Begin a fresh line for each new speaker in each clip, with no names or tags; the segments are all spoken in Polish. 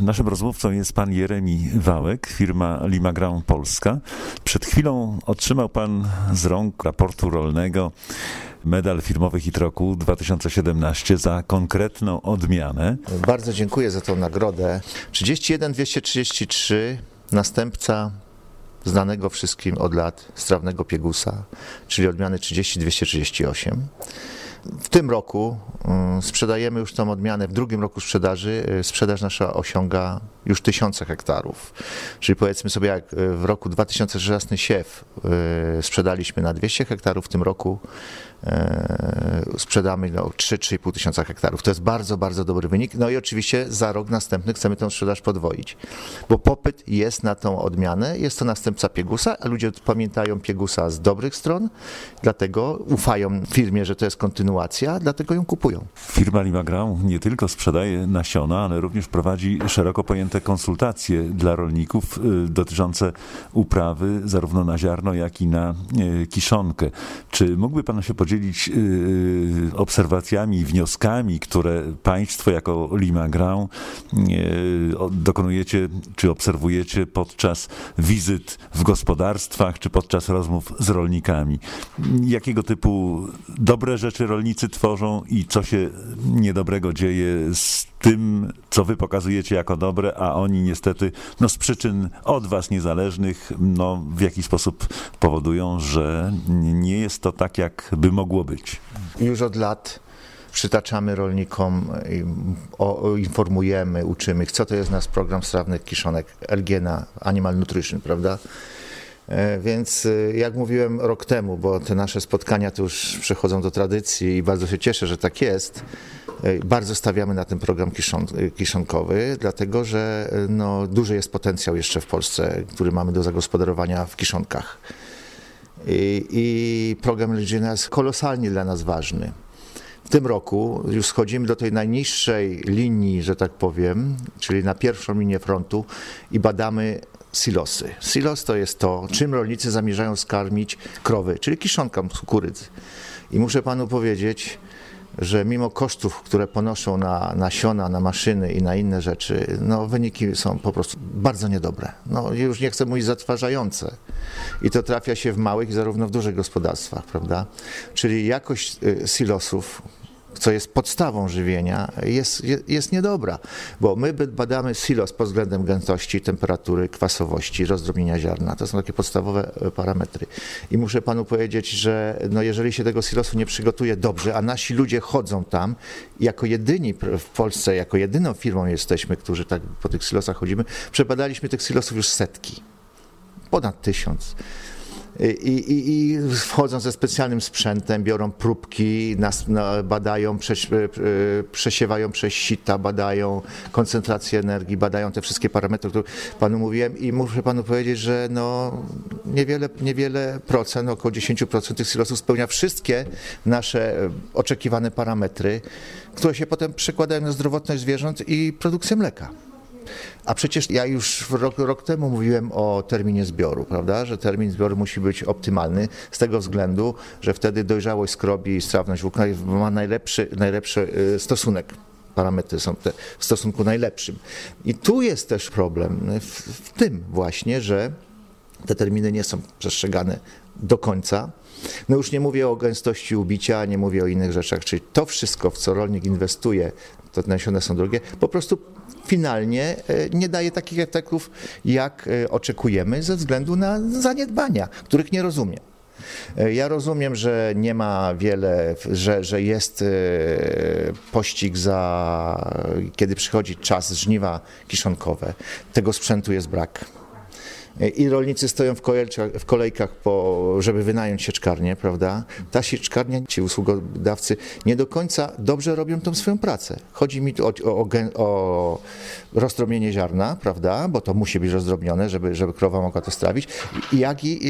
Naszym rozmówcą jest pan Jeremi Wałek, firma Limaground Polska. Przed chwilą otrzymał pan z rąk raportu rolnego medal firmowy Hit Roku 2017 za konkretną odmianę.
Bardzo dziękuję za tą nagrodę. 31 233, następca znanego wszystkim od lat strawnego piegusa, czyli odmiany 30 238. W tym roku y, sprzedajemy już tą odmianę, w drugim roku sprzedaży y, sprzedaż nasza osiąga już tysiące hektarów. Czyli powiedzmy sobie, jak y, w roku 2016 siew sprzedaliśmy na 200 hektarów, w tym roku sprzedamy no, 3-3,5 tysiąca hektarów. To jest bardzo, bardzo dobry wynik. No i oczywiście za rok następny chcemy tę sprzedaż podwoić, bo popyt jest na tą odmianę. Jest to następca Piegusa, a ludzie pamiętają Piegusa z dobrych stron, dlatego ufają firmie, że to jest kontynuacja, dlatego ją kupują.
Firma Limagram nie tylko sprzedaje nasiona, ale również prowadzi szeroko pojęte konsultacje dla rolników y, dotyczące uprawy zarówno na ziarno, jak i na y, kiszonkę. Czy mógłby Pan się podzielić y, obserwacjami, wnioskami, które Państwo jako Limagram dokonujecie czy obserwujecie podczas wizyt w gospodarstwach, czy podczas rozmów z rolnikami? Jakiego typu dobre rzeczy rolnicy tworzą i co się niedobrego dzieje z tym, co wy pokazujecie jako dobre, a oni niestety no, z przyczyn od was niezależnych no, w jakiś sposób powodują, że nie jest to tak, jak by mogło być.
Już od lat przytaczamy rolnikom, informujemy, uczymy, co to jest nasz program strawnych kiszonek, LGNA, Animal Nutrition, prawda? E, więc e, jak mówiłem rok temu, bo te nasze spotkania to już przechodzą do tradycji i bardzo się cieszę, że tak jest, e, bardzo stawiamy na ten program kiszon, kiszonkowy, dlatego że no, duży jest potencjał jeszcze w Polsce, który mamy do zagospodarowania w kiszonkach. I, i program Legiona jest kolosalnie dla nas ważny. W tym roku już schodzimy do tej najniższej linii, że tak powiem, czyli na pierwszą linię frontu i badamy silosy. Silos to jest to, czym rolnicy zamierzają skarmić krowy, czyli kiszonką kukurydzy. I muszę panu powiedzieć, że mimo kosztów, które ponoszą na nasiona, na maszyny i na inne rzeczy, no wyniki są po prostu bardzo niedobre. No już nie chcę mówić zatrważające. I to trafia się w małych i zarówno w dużych gospodarstwach, prawda? Czyli jakość y, silosów, co jest podstawą żywienia, jest, jest niedobra, bo my badamy silos pod względem gęstości, temperatury, kwasowości, rozdrobnienia ziarna. To są takie podstawowe e, parametry. I muszę panu powiedzieć, że no jeżeli się tego silosu nie przygotuje dobrze, a nasi ludzie chodzą tam, jako jedyni w Polsce, jako jedyną firmą jesteśmy, którzy tak po tych silosach chodzimy, przebadaliśmy tych silosów już setki. Ponad tysiąc. I, i, i wchodzą ze specjalnym sprzętem, biorą próbki, nas, badają, prześ, e, przesiewają przez sita, badają koncentrację energii, badają te wszystkie parametry, o których panu mówiłem i muszę panu powiedzieć, że no, niewiele, niewiele procent, około 10% tych silosów spełnia wszystkie nasze oczekiwane parametry, które się potem przekładają na zdrowotność zwierząt i produkcję mleka. A przecież ja już rok, rok temu mówiłem o terminie zbioru, prawda? Że termin zbioru musi być optymalny z tego względu, że wtedy dojrzałość skrobi i strawność włókna ma najlepszy, najlepszy y, stosunek parametry są te w stosunku najlepszym. I tu jest też problem w, w, tym właśnie, że te terminy nie są przestrzegane do końca. No już nie mówię o gęstości ubicia, nie mówię o innych rzeczach, czyli to wszystko, w co rolnik inwestuje, to nasiona są drogie, po prostu finalnie e, nie daje takich efektów, jak e, oczekujemy, ze względu na zaniedbania, których nie rozumiem. E, ja rozumiem, że nie ma wiele, że, że jest pościg za, kiedy przychodzi czas żniwa kiszonkowe. Tego sprzętu jest brak i rolnicy stoją w, w kolejkach, po, żeby wynająć sieczkarnię, prawda? Ta sieczkarnia, ci usługodawcy nie do końca dobrze robią tą swoją pracę. Chodzi mi tu o, o, o rozdrobnienie ziarna, prawda? Bo to musi być rozdrobnione, żeby, żeby krowa mogła to strawić, jak i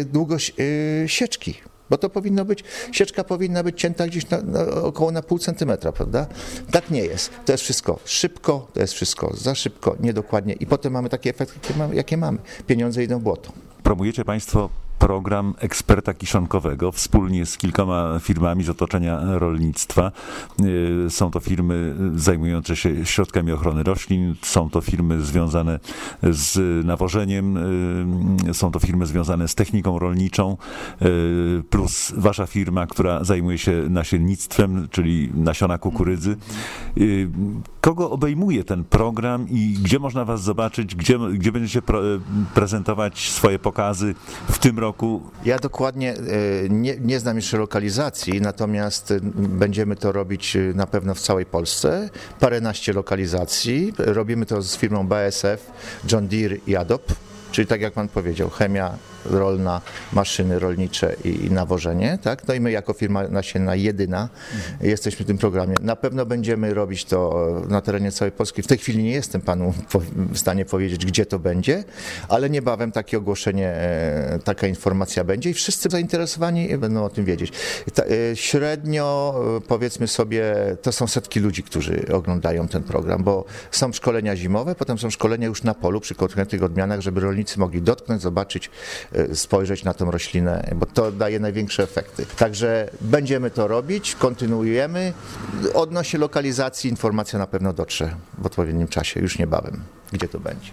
y, długość y, sieczki. Bo to powinno być, sieczka powinna być cięta gdzieś na, na, około na pół centymetra, prawda? Tak nie jest. To jest wszystko szybko, to jest wszystko za szybko, niedokładnie i potem mamy takie efekty, jakie mamy. Jakie mamy. Pieniądze idą w błoto.
Promujecie Państwo program eksperta kiszonkowego wspólnie z kilkoma firmami z otoczenia rolnictwa. Y, Są to firmy zajmujące się środkami ochrony roślin, są to firmy związane z nawożeniem, y, są to firmy związane z techniką rolniczą, y, plus wasza firma, która zajmuje się nasiennictwem, czyli nasiona kukurydzy. Kogo obejmuje ten program i gdzie można was zobaczyć, gdzie, gdzie będziecie prezentować swoje pokazy w tym roku?
Ja dokładnie e, nie, nie znam jeszcze lokalizacji, natomiast e, będziemy to robić e, na pewno w całej Polsce. Paręnaście lokalizacji. Robimy to z firmą BASF, John Deere i Adobe. Czyli tak jak pan powiedział, chemia rolna, maszyny rolnicze i, i nawożenie, tak? No i my jako firma nasienna jedyna jesteśmy w tym programie. Na pewno będziemy robić to na terenie całej Polski. W tej chwili nie jestem panu w stanie powiedzieć, gdzie to będzie, ale niebawem takie ogłoszenie, e, taka informacja będzie i wszyscy zainteresowani będą o tym wiedzieć. Ta, e, średnio, e, powiedzmy sobie, to są setki ludzi, którzy oglądają ten program, bo są szkolenia zimowe, potem są szkolenia już na polu przy konkretnych odmianach, żeby rolnicy mogli dotknąć, zobaczyć, spojrzeć na tą roślinę, bo to daje największe efekty. Także będziemy to robić, kontynuujemy. Odnośnie lokalizacji informacja na pewno dotrze w odpowiednim czasie, już niebawem, gdzie to będzie.